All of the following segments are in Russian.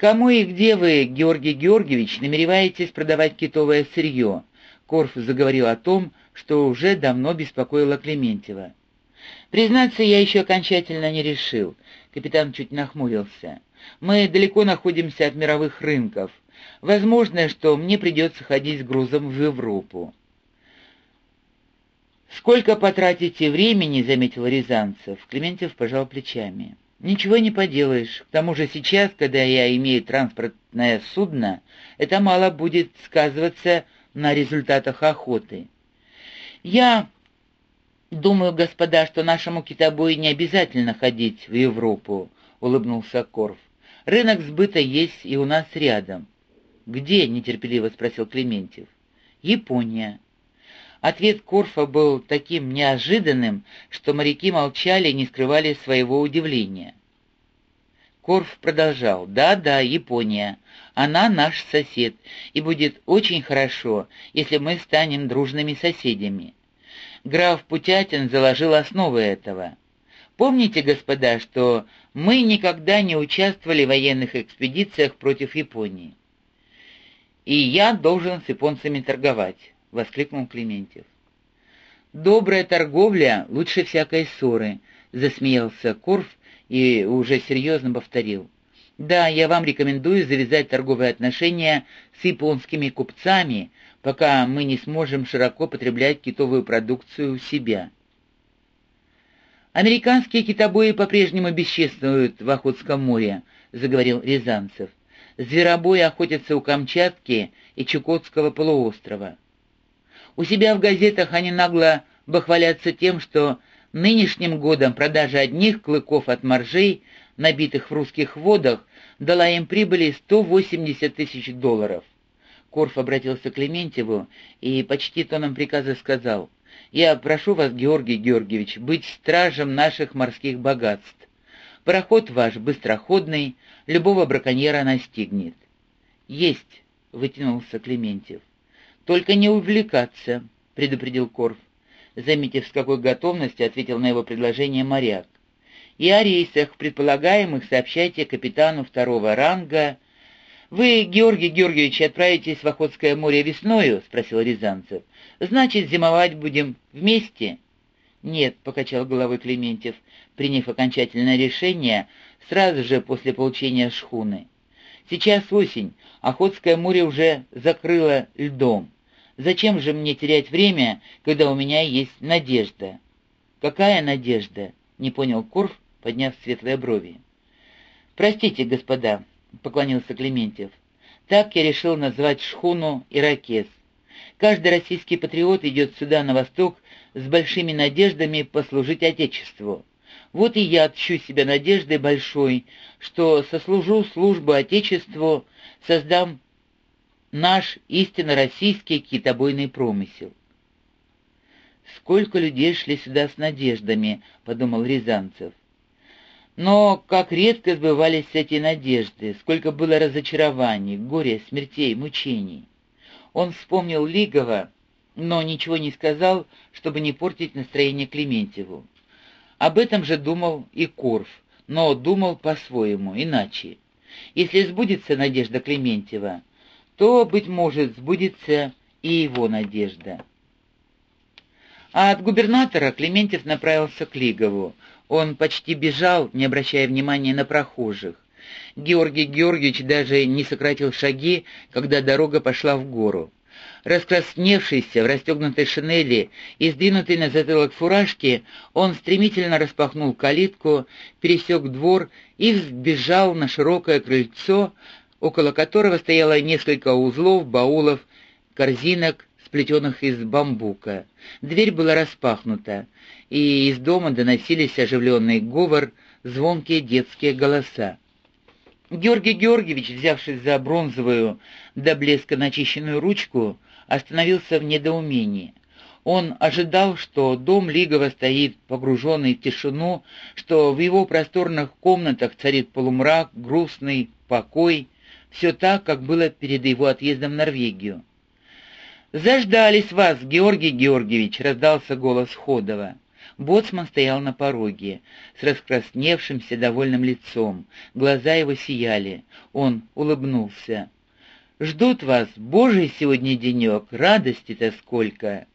«Кому и где вы, Георгий Георгиевич, намереваетесь продавать китовое сырье?» Корф заговорил о том, что уже давно беспокоило Клементьева. «Признаться, я еще окончательно не решил». Капитан чуть нахмурился. «Мы далеко находимся от мировых рынков. Возможно, что мне придется ходить с грузом в Европу». «Сколько потратите времени?» — заметил Рязанцев. Клементьев пожал плечами. Ничего не поделаешь. К тому же сейчас, когда я имею транспортное судно, это мало будет сказываться на результатах охоты. Я думаю, господа, что нашему китобою не обязательно ходить в Европу, улыбнулся Корф. Рынок сбыта есть и у нас рядом. Где? нетерпеливо спросил Клементьев. Япония. Ответ Корфа был таким неожиданным, что моряки молчали и не скрывали своего удивления. Корф продолжал. «Да-да, Япония. Она наш сосед, и будет очень хорошо, если мы станем дружными соседями». Граф Путятин заложил основы этого. Помните, господа, что мы никогда не участвовали в военных экспедициях против Японии. «И я должен с японцами торговать», — воскликнул Клементьев. «Добрая торговля лучше всякой ссоры», — засмеялся Корф и уже серьезно повторил. «Да, я вам рекомендую завязать торговые отношения с японскими купцами, пока мы не сможем широко потреблять китовую продукцию у себя». «Американские китобои по-прежнему бесчестствуют в Охотском море», — заговорил Рязанцев. «Зверобои охотятся у Камчатки и Чукотского полуострова. У себя в газетах они нагло бахвалятся тем, что нынешним годом продажа одних клыков от моржей, набитых в русских водах, дала им прибыли 180 тысяч долларов. Корф обратился к Клементьеву и почти тоном приказа сказал, «Я прошу вас, Георгий Георгиевич, быть стражем наших морских богатств. Пароход ваш быстроходный, любого браконьера настигнет». «Есть», — вытянулся Клементьев. «Только не увлекаться», — предупредил Корф. Заметив, с какой готовностью ответил на его предложение моряк. «И о рейсах предполагаемых сообщайте капитану второго ранга». «Вы, Георгий Георгиевич, отправитесь в Охотское море весною?» — спросил Рязанцев. «Значит, зимовать будем вместе?» «Нет», — покачал головой Клементьев, приняв окончательное решение сразу же после получения шхуны. «Сейчас осень, Охотское море уже закрыло льдом. Зачем же мне терять время, когда у меня есть надежда?» «Какая надежда?» — не понял Курф, подняв светлые брови. «Простите, господа», — поклонился Клементьев. «Так я решил назвать шхуну «Иракез». Каждый российский патриот идет сюда, на восток, с большими надеждами послужить Отечеству. Вот и я отщу себя надеждой большой, что сослужу службу Отечеству, создам наш истинно российский китобойный промысел. «Сколько людей шли сюда с надеждами», — подумал Рязанцев. Но как редко сбывались эти надежды, сколько было разочарований, горя, смертей, мучений. Он вспомнил Лигова, но ничего не сказал, чтобы не портить настроение Клементьеву. Об этом же думал и Корф, но думал по-своему, иначе. Если сбудется надежда Клементьева, то, быть может, сбудется и его надежда. А от губернатора Клементьев направился к Лигову. Он почти бежал, не обращая внимания на прохожих. Георгий Георгиевич даже не сократил шаги, когда дорога пошла в гору. Раскрасневшийся в расстегнутой шинели и сдвинутый на затылок фуражки, он стремительно распахнул калитку, пересек двор и взбежал на широкое крыльцо, около которого стояло несколько узлов, баулов, корзинок, сплетенных из бамбука. Дверь была распахнута, и из дома доносились оживленный говор, звонкие детские голоса. Георгий Георгиевич, взявшись за бронзовую до блеска начищенную ручку, остановился в недоумении. Он ожидал, что дом Лигова стоит погруженный в тишину, что в его просторных комнатах царит полумрак, грустный покой, все так, как было перед его отъездом в Норвегию. «Заждались вас, Георгий Георгиевич!» — раздался голос Ходова. Боцман стоял на пороге, с раскрасневшимся довольным лицом. Глаза его сияли. Он улыбнулся. «Ждут вас, божий сегодня денек, радости-то сколько!»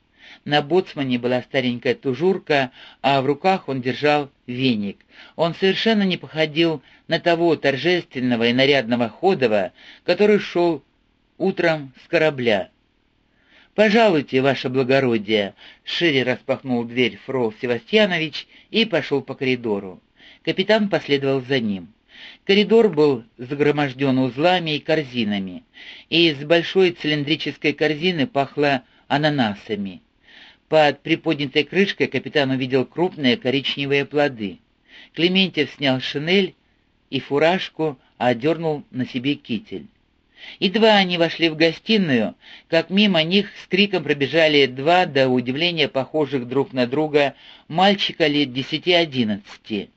На боцмане была старенькая тужурка, а в руках он держал веник. Он совершенно не походил на того торжественного и нарядного ходова, который шел утром с корабля. «Пожалуйте, ваше благородие!» — шире распахнул дверь фрол Севастьянович и пошел по коридору. Капитан последовал за ним. Коридор был загроможден узлами и корзинами, и из большой цилиндрической корзины пахло ананасами. Под приподнятой крышкой капитан увидел крупные коричневые плоды. Клементьев снял шинель и фуражку, одернул на себе китель. Едва они вошли в гостиную, как мимо них с криком пробежали два, до удивления похожих друг на друга, мальчика лет десяти-одиннадцати.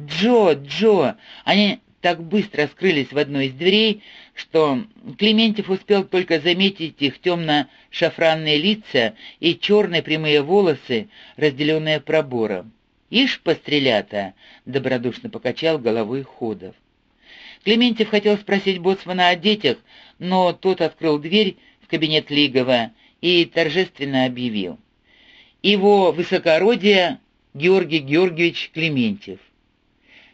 «Джо! Джо!» Они так быстро скрылись в одной из дверей, что Клементьев успел только заметить их темно-шафранные лица и черные прямые волосы, разделенные пробором. «Ишь, пострелята!» — добродушно покачал головой Ходов. Клементьев хотел спросить боцмана о детях, но тот открыл дверь в кабинет Лигова и торжественно объявил. Его высокородие Георгий Георгиевич Клементьев.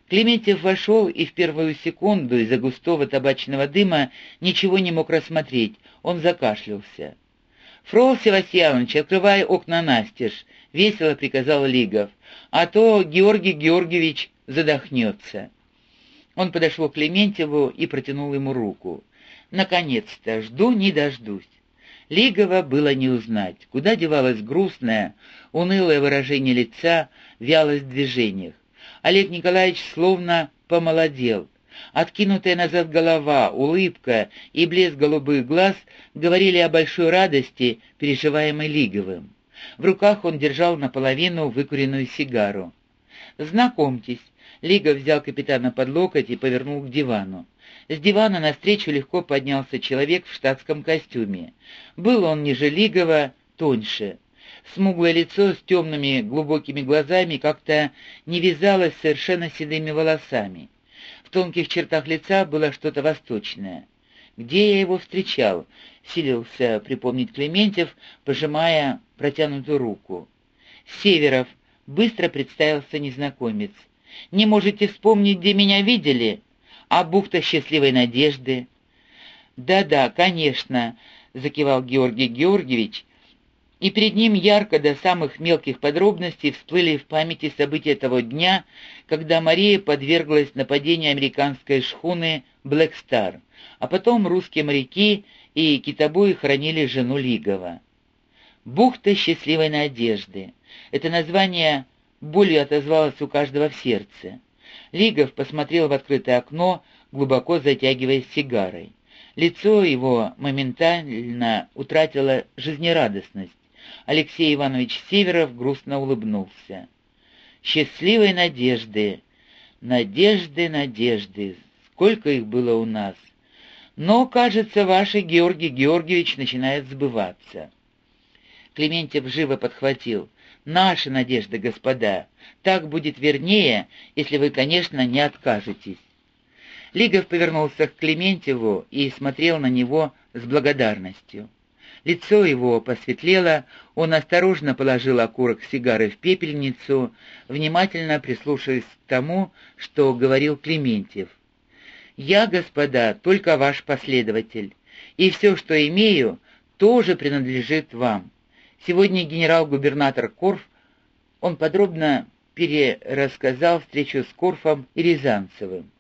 Клементьев вошел и в первую секунду из-за густого табачного дыма ничего не мог рассмотреть, он закашлялся. «Фрол Севастьянович, открывай окна настежь», — весело приказал Лигов, «а то Георгий Георгиевич задохнется». Он подошел к Клементьеву и протянул ему руку. «Наконец-то! Жду, не дождусь!» Лигова было не узнать, куда девалось грустное, унылое выражение лица, вялость в движениях. Олег Николаевич словно помолодел. Откинутая назад голова, улыбка и блеск голубых глаз говорили о большой радости, переживаемой Лиговым. В руках он держал наполовину выкуренную сигару. «Знакомьтесь, Лига взял капитана под локоть и повернул к дивану. С дивана навстречу легко поднялся человек в штатском костюме. Был он ниже Лигова, тоньше. Смуглое лицо с темными глубокими глазами как-то не вязалось с совершенно седыми волосами. В тонких чертах лица было что-то восточное. «Где я его встречал?» — силился припомнить Клементьев, пожимая протянутую руку. «Северов», — быстро представился незнакомец. Не можете вспомнить, где меня видели? А бухта счастливой надежды?» «Да-да, конечно», — закивал Георгий Георгиевич, и перед ним ярко до самых мелких подробностей всплыли в памяти события того дня, когда Мария подверглась нападению американской шхуны «Блэк Стар», а потом русские моряки и китобои хранили жену Лигова. «Бухта счастливой надежды» — это название болью отозвалось у каждого в сердце. Лигов посмотрел в открытое окно, глубоко затягиваясь сигарой. Лицо его моментально утратило жизнерадостность. Алексей Иванович Северов грустно улыбнулся. «Счастливой надежды! Надежды, надежды! Сколько их было у нас! Но, кажется, ваш Георгий Георгиевич начинает сбываться». Клементьев живо подхватил. Наши надежды, господа. Так будет вернее, если вы, конечно, не откажетесь». Лигов повернулся к Клементьеву и смотрел на него с благодарностью. Лицо его посветлело, он осторожно положил окурок сигары в пепельницу, внимательно прислушиваясь к тому, что говорил Клементьев. «Я, господа, только ваш последователь, и все, что имею, тоже принадлежит вам. Сегодня генерал-губернатор Корф, он подробно перерассказал встречу с Корфом и Рязанцевым.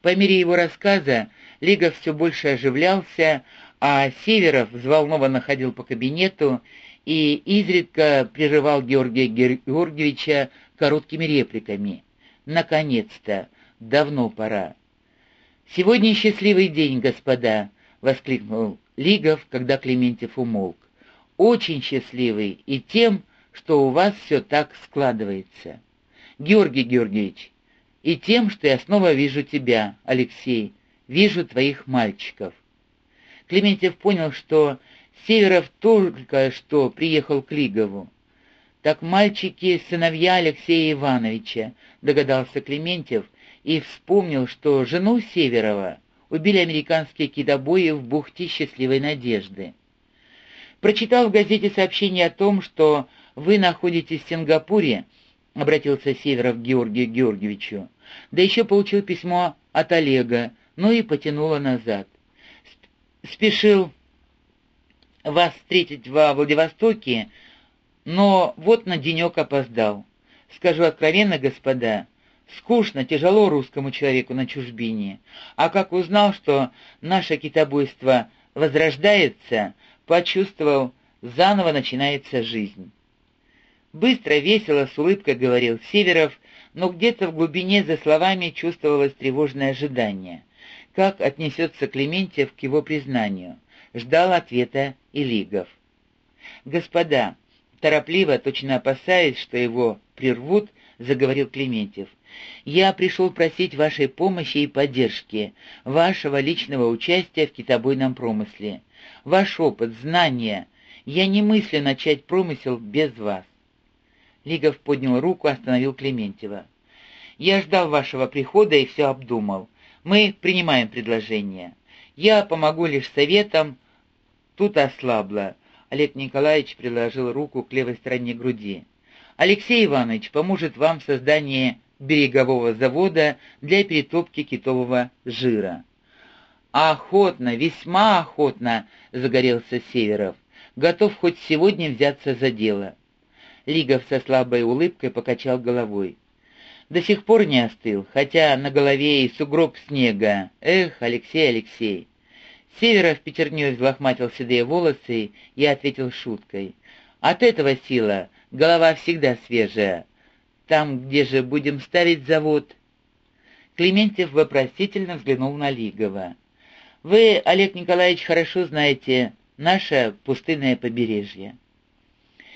По мере его рассказа Лига все больше оживлялся, а Северов взволнованно ходил по кабинету и изредка прерывал Георгия Георгиевича короткими репликами. «Наконец-то! Давно пора!» «Сегодня счастливый день, господа!» — воскликнул Лигов, когда Клементьев умолк очень счастливый и тем, что у вас все так складывается. Георгий Георгиевич, и тем, что я снова вижу тебя, Алексей, вижу твоих мальчиков. Клементьев понял, что Северов только что приехал к Лигову. «Так мальчики — сыновья Алексея Ивановича», — догадался Клементьев и вспомнил, что жену Северова убили американские китобои в бухте Счастливой Надежды. Прочитал в газете сообщение о том, что вы находитесь в Сингапуре, — обратился Северов к Георгию Георгиевичу, да еще получил письмо от Олега, ну и потянуло назад. Спешил вас встретить во Владивостоке, но вот на денек опоздал. Скажу откровенно, господа, скучно, тяжело русскому человеку на чужбине, а как узнал, что наше китобойство возрождается, почувствовал, заново начинается жизнь. Быстро, весело, с улыбкой говорил Северов, но где-то в глубине за словами чувствовалось тревожное ожидание. Как отнесется Клементьев к его признанию? Ждал ответа и Лигов. «Господа», торопливо, точно опасаясь, что его прервут, заговорил Клементьев. «Я пришел просить вашей помощи и поддержки, вашего личного участия в китобойном промысле. Ваш опыт, знания. Я не мыслю начать промысел без вас». Лигов поднял руку, остановил Клементьева. «Я ждал вашего прихода и все обдумал. Мы принимаем предложение. Я помогу лишь советом. Тут ослабло. Олег Николаевич приложил руку к левой стороне груди. Алексей Иванович поможет вам в создании берегового завода для перетопки китового жира. «Охотно, весьма охотно!» — загорелся Северов. «Готов хоть сегодня взяться за дело». Лигов со слабой улыбкой покачал головой. До сих пор не остыл, хотя на голове и сугроб снега. Эх, Алексей, Алексей. Северов пятерней взлохматил седые волосы и ответил шуткой. От этого сила, голова всегда свежая. Там, где же будем ставить завод? Клементьев вопросительно взглянул на Лигова. «Вы, Олег Николаевич, хорошо знаете наше пустынное побережье.